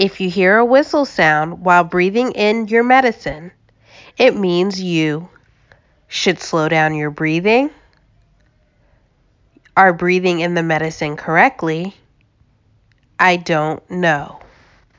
If you hear a whistle sound while breathing in your medicine, it means you should slow down your breathing, are breathing in the medicine correctly. I don't know.